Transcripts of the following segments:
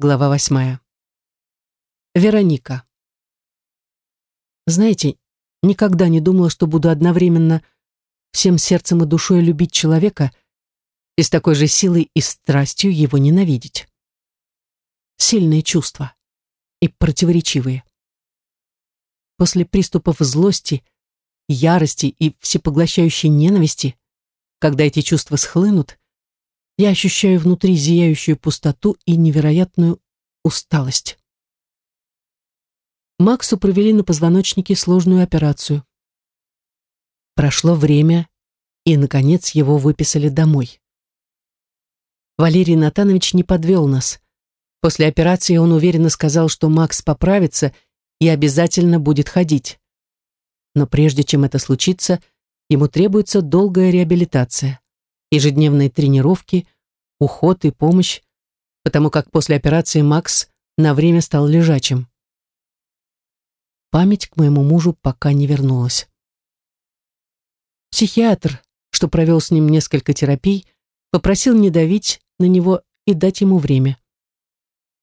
Глава восьмая. Вероника. Знаете, никогда не думала, что буду одновременно всем сердцем и душой любить человека и с такой же силой и страстью его ненавидеть. Сильные чувства и противоречивые. После приступов злости, ярости и всепоглощающей ненависти, когда эти чувства схлынут, я ощущаю внутри зияющую пустоту и невероятную усталость. Максу провели на позвоночнике сложную операцию. Прошло время, и, наконец, его выписали домой. Валерий Натанович не подвел нас. После операции он уверенно сказал, что Макс поправится и обязательно будет ходить. Но прежде чем это случится, ему требуется долгая реабилитация ежедневные тренировки, уход и помощь, потому как после операции Макс на время стал лежачим. Память к моему мужу пока не вернулась. Психиатр, что провел с ним несколько терапий, попросил не давить на него и дать ему время.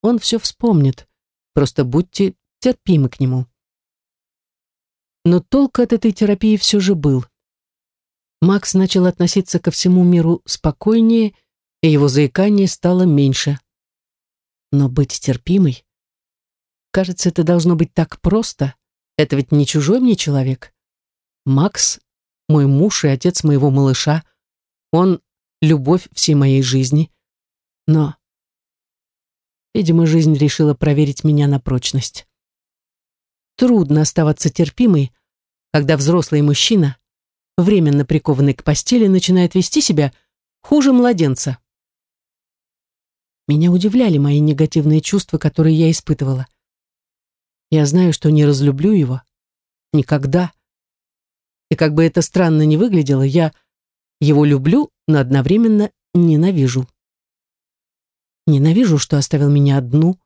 Он все вспомнит, просто будьте терпимы к нему. Но толк от этой терапии все же был. Макс начал относиться ко всему миру спокойнее, и его заикание стало меньше. Но быть терпимой? Кажется, это должно быть так просто. Это ведь не чужой мне человек. Макс — мой муж и отец моего малыша. Он — любовь всей моей жизни. Но, видимо, жизнь решила проверить меня на прочность. Трудно оставаться терпимой, когда взрослый мужчина временно прикованный к постели, начинает вести себя хуже младенца. Меня удивляли мои негативные чувства, которые я испытывала. Я знаю, что не разлюблю его. Никогда. И как бы это странно ни выглядело, я его люблю, но одновременно ненавижу. Ненавижу, что оставил меня одну.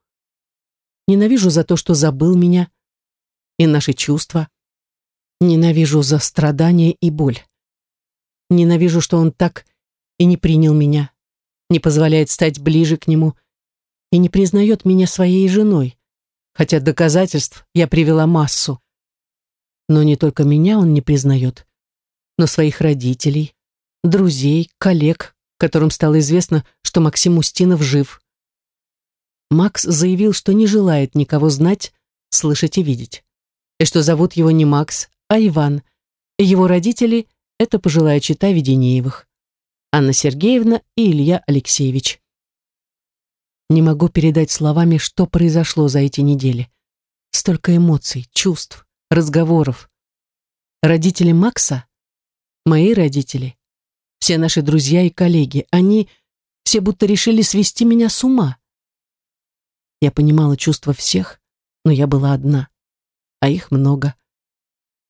Ненавижу за то, что забыл меня и наши чувства. Ненавижу за страдания и боль. Ненавижу, что он так и не принял меня, не позволяет стать ближе к нему и не признает меня своей женой, хотя доказательств я привела массу. Но не только меня он не признает, но своих родителей, друзей, коллег, которым стало известно, что Максим Устинов жив. Макс заявил, что не желает никого знать, слышать и видеть, и что зовут его не Макс, а Иван. Его родители – это пожилая чита Веденеевых. Анна Сергеевна и Илья Алексеевич. Не могу передать словами, что произошло за эти недели. Столько эмоций, чувств, разговоров. Родители Макса – мои родители. Все наши друзья и коллеги, они все будто решили свести меня с ума. Я понимала чувства всех, но я была одна, а их много.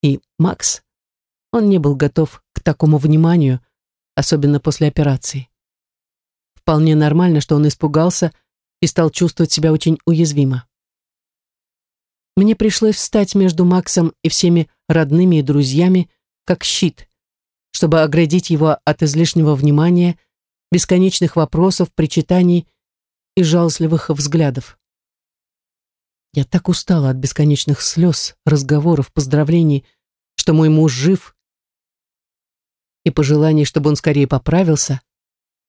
И Макс, он не был готов к такому вниманию, особенно после операции. Вполне нормально, что он испугался и стал чувствовать себя очень уязвимо. Мне пришлось встать между Максом и всеми родными и друзьями, как щит, чтобы оградить его от излишнего внимания, бесконечных вопросов, причитаний и жалостливых взглядов. Я так устала от бесконечных слез, разговоров, поздравлений, что мой муж жив, и пожеланий, чтобы он скорее поправился,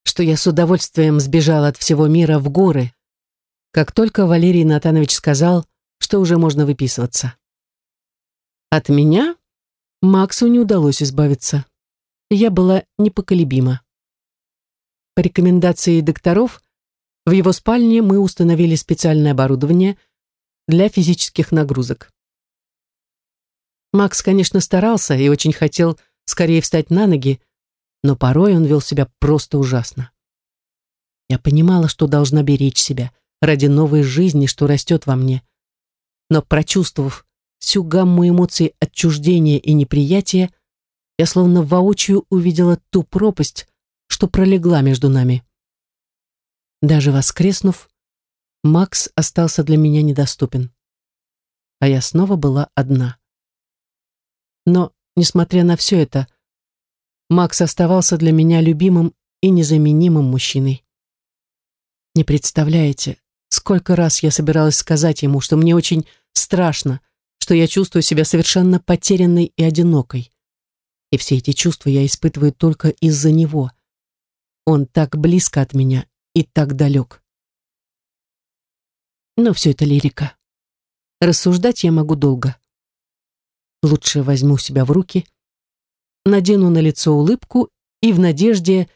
что я с удовольствием сбежала от всего мира в горы, как только Валерий Натанович сказал, что уже можно выписываться. От меня Максу не удалось избавиться. Я была непоколебима. По рекомендации докторов, в его спальне мы установили специальное оборудование – для физических нагрузок. Макс, конечно, старался и очень хотел скорее встать на ноги, но порой он вел себя просто ужасно. Я понимала, что должна беречь себя ради новой жизни, что растет во мне. Но прочувствовав всю гамму эмоций отчуждения и неприятия, я словно воочию увидела ту пропасть, что пролегла между нами. Даже воскреснув, Макс остался для меня недоступен. А я снова была одна. Но, несмотря на все это, Макс оставался для меня любимым и незаменимым мужчиной. Не представляете, Сколько раз я собиралась сказать ему, что мне очень страшно, что я чувствую себя совершенно потерянной и одинокой. И все эти чувства я испытываю только из-за него. Он так близко от меня и так далек. Но все это лирика. Рассуждать я могу долго. Лучше возьму себя в руки, надену на лицо улыбку и в надежде,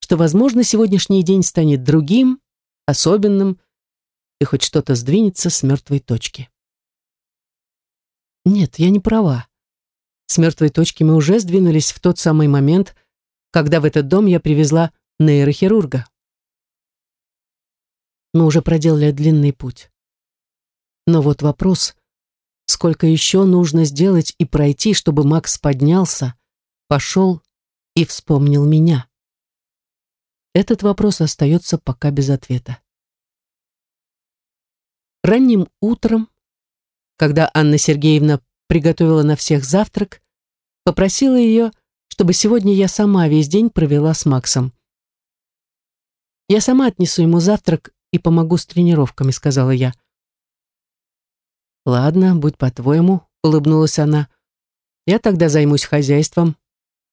что, возможно, сегодняшний день станет другим, особенным, и хоть что-то сдвинется с мертвой точки. Нет, я не права. С мертвой точки мы уже сдвинулись в тот самый момент, когда в этот дом я привезла нейрохирурга. Мы уже проделали длинный путь. Но вот вопрос, сколько еще нужно сделать и пройти, чтобы Макс поднялся, пошел и вспомнил меня? Этот вопрос остается пока без ответа. Ранним утром когда Анна Сергеевна приготовила на всех завтрак, попросила ее, чтобы сегодня я сама весь день провела с Максом. «Я сама отнесу ему завтрак и помогу с тренировками», — сказала я. «Ладно, будь по-твоему», — улыбнулась она. «Я тогда займусь хозяйством,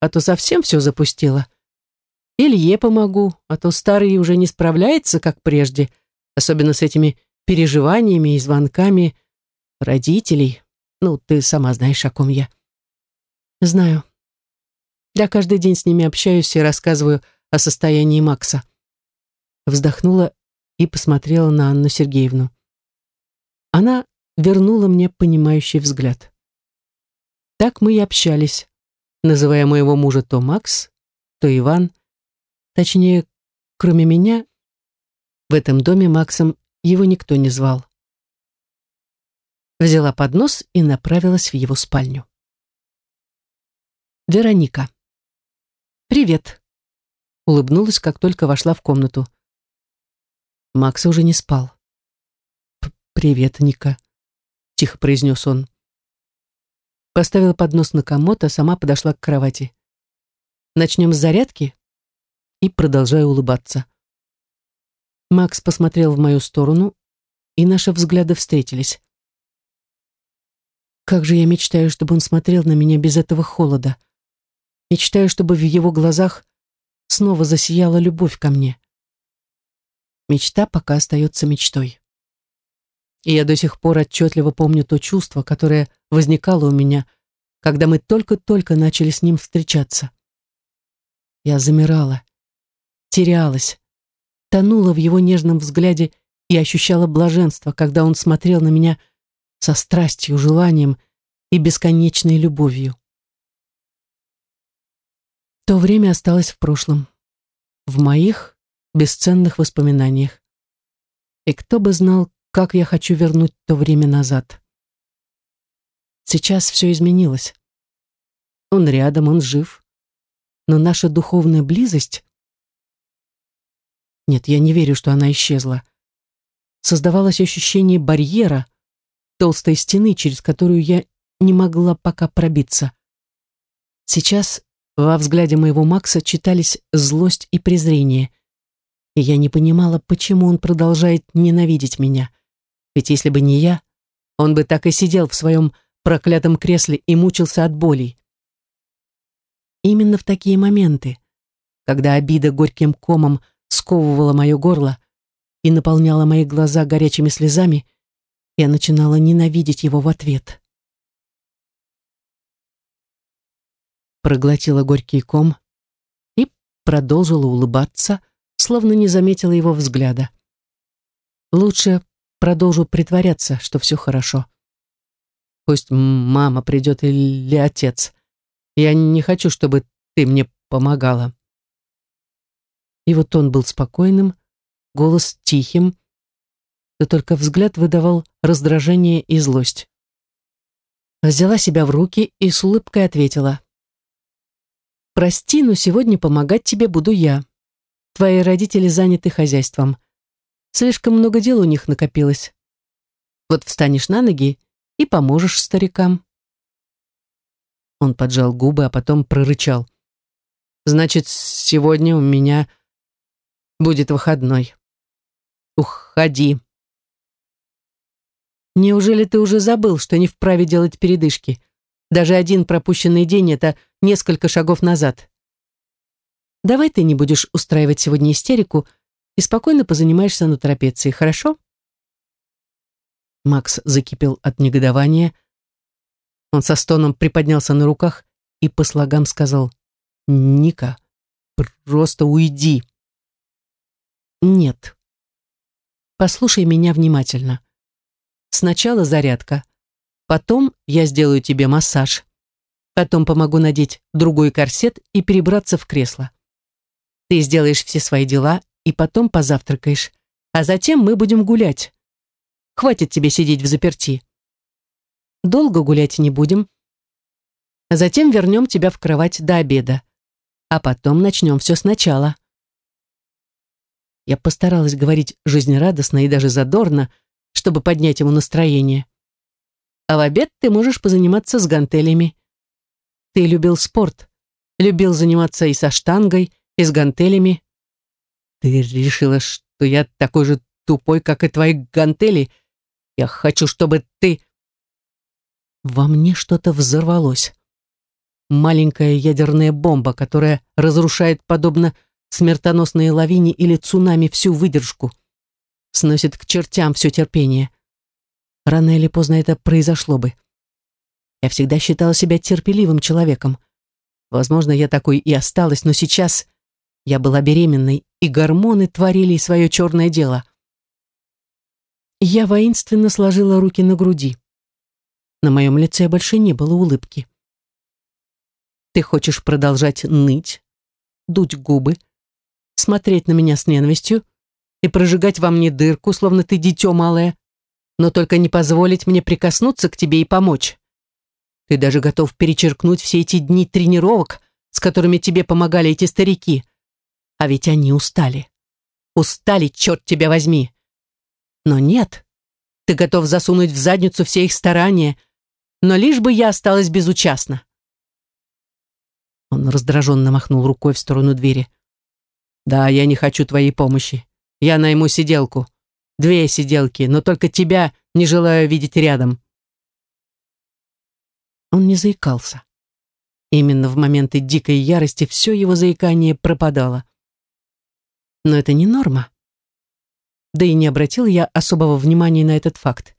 а то совсем все запустила. Илье помогу, а то старый уже не справляется, как прежде, особенно с этими переживаниями и звонками, родителей. Ну, ты сама знаешь, о ком я. Знаю. Я каждый день с ними общаюсь и рассказываю о состоянии Макса. Вздохнула и посмотрела на Анну Сергеевну. Она вернула мне понимающий взгляд. Так мы и общались, называя моего мужа то Макс, то Иван. Точнее, кроме меня, в этом доме Максом его никто не звал взяла поднос и направилась в его спальню. Вероника. «Привет», — улыбнулась, как только вошла в комнату. Макс уже не спал. «Привет, Ника», — тихо произнес он. Поставила поднос на комод, а сама подошла к кровати. «Начнем с зарядки?» И продолжаю улыбаться. Макс посмотрел в мою сторону, и наши взгляды встретились. Как же я мечтаю, чтобы он смотрел на меня без этого холода. Мечтаю, чтобы в его глазах снова засияла любовь ко мне. Мечта пока остается мечтой. И я до сих пор отчетливо помню то чувство, которое возникало у меня, когда мы только-только начали с ним встречаться. Я замирала, терялась, тонула в его нежном взгляде и ощущала блаженство, когда он смотрел на меня со страстью, желанием и бесконечной любовью. То время осталось в прошлом, в моих бесценных воспоминаниях. И кто бы знал, как я хочу вернуть то время назад. Сейчас все изменилось. Он рядом, он жив. Но наша духовная близость... Нет, я не верю, что она исчезла. Создавалось ощущение барьера, толстой стены, через которую я не могла пока пробиться. Сейчас во взгляде моего Макса читались злость и презрение, и я не понимала, почему он продолжает ненавидеть меня. Ведь если бы не я, он бы так и сидел в своем проклятом кресле и мучился от болей. Именно в такие моменты, когда обида горьким комом сковывала мое горло и наполняла мои глаза горячими слезами, я начинала ненавидеть его в ответ. Проглотила горький ком и продолжила улыбаться, словно не заметила его взгляда. Лучше продолжу притворяться, что все хорошо. Пусть мама придет или отец. Я не хочу, чтобы ты мне помогала. И вот он был спокойным, голос тихим, да только взгляд выдавал раздражение и злость. Взяла себя в руки и с улыбкой ответила. «Прости, но сегодня помогать тебе буду я. Твои родители заняты хозяйством. Слишком много дел у них накопилось. Вот встанешь на ноги и поможешь старикам». Он поджал губы, а потом прорычал. «Значит, сегодня у меня будет выходной. Уходи!» Неужели ты уже забыл, что не вправе делать передышки? Даже один пропущенный день — это несколько шагов назад. Давай ты не будешь устраивать сегодня истерику и спокойно позанимаешься на трапеции, хорошо? Макс закипел от негодования. Он со стоном приподнялся на руках и по слогам сказал «Ника, просто уйди». «Нет. Послушай меня внимательно. Сначала зарядка. Потом я сделаю тебе массаж. Потом помогу надеть другой корсет и перебраться в кресло. Ты сделаешь все свои дела и потом позавтракаешь. А затем мы будем гулять. Хватит тебе сидеть в заперти. Долго гулять не будем. Затем вернем тебя в кровать до обеда. А потом начнем все сначала. Я постаралась говорить жизнерадостно и даже задорно, чтобы поднять ему настроение. А в обед ты можешь позаниматься с гантелями. Ты любил спорт, любил заниматься и со штангой, и с гантелями. Ты решила, что я такой же тупой, как и твои гантели. Я хочу, чтобы ты... Во мне что-то взорвалось. Маленькая ядерная бомба, которая разрушает, подобно смертоносной лавине или цунами, всю выдержку сносит к чертям все терпение. Рано или поздно это произошло бы. Я всегда считала себя терпеливым человеком. Возможно, я такой и осталась, но сейчас я была беременной, и гормоны творили свое черное дело. Я воинственно сложила руки на груди. На моем лице больше не было улыбки. Ты хочешь продолжать ныть, дуть губы, смотреть на меня с ненавистью, и прожигать во мне дырку, словно ты дитё малое, но только не позволить мне прикоснуться к тебе и помочь. Ты даже готов перечеркнуть все эти дни тренировок, с которыми тебе помогали эти старики. А ведь они устали. Устали, черт тебя возьми. Но нет, ты готов засунуть в задницу все их старания, но лишь бы я осталась безучастна. Он раздраженно махнул рукой в сторону двери. «Да, я не хочу твоей помощи. Я найму сиделку. Две сиделки, но только тебя не желаю видеть рядом. Он не заикался. Именно в моменты дикой ярости все его заикание пропадало. Но это не норма. Да и не обратил я особого внимания на этот факт.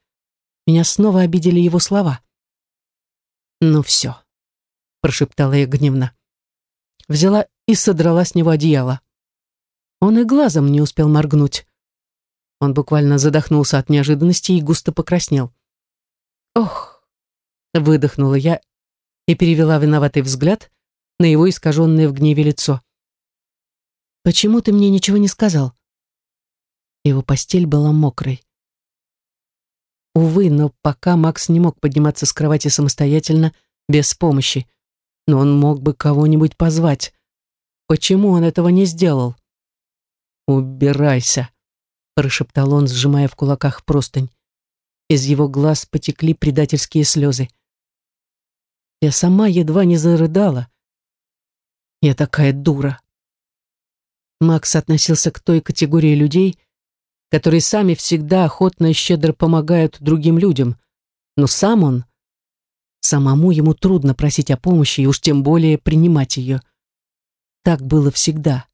Меня снова обидели его слова. «Ну все», — прошептала я гневно. Взяла и содрала с него одеяло. Он и глазом не успел моргнуть. Он буквально задохнулся от неожиданности и густо покраснел. «Ох!» — выдохнула я и перевела виноватый взгляд на его искаженное в гневе лицо. «Почему ты мне ничего не сказал?» Его постель была мокрой. Увы, но пока Макс не мог подниматься с кровати самостоятельно, без помощи. Но он мог бы кого-нибудь позвать. Почему он этого не сделал? «Убирайся», — прошептал он, сжимая в кулаках простынь. Из его глаз потекли предательские слезы. Я сама едва не зарыдала. Я такая дура. Макс относился к той категории людей, которые сами всегда охотно и щедро помогают другим людям, но сам он, самому ему трудно просить о помощи и уж тем более принимать ее. Так было всегда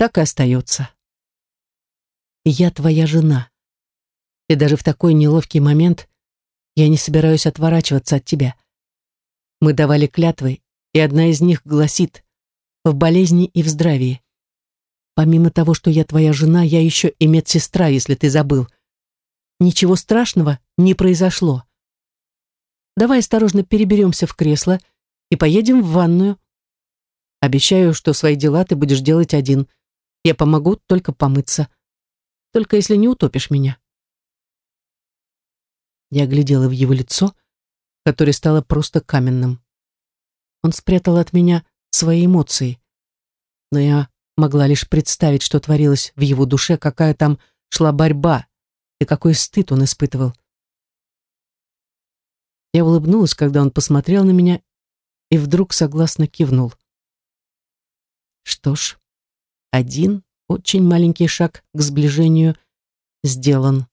так и остается. Я твоя жена. И даже в такой неловкий момент я не собираюсь отворачиваться от тебя. Мы давали клятвы, и одна из них гласит «в болезни и в здравии». Помимо того, что я твоя жена, я еще и медсестра, если ты забыл. Ничего страшного не произошло. Давай осторожно переберемся в кресло и поедем в ванную. Обещаю, что свои дела ты будешь делать один – я помогу только помыться. Только если не утопишь меня. Я глядела в его лицо, которое стало просто каменным. Он спрятал от меня свои эмоции. Но я могла лишь представить, что творилось в его душе, какая там шла борьба и какой стыд он испытывал. Я улыбнулась, когда он посмотрел на меня и вдруг согласно кивнул. Что ж, один очень маленький шаг к сближению сделан.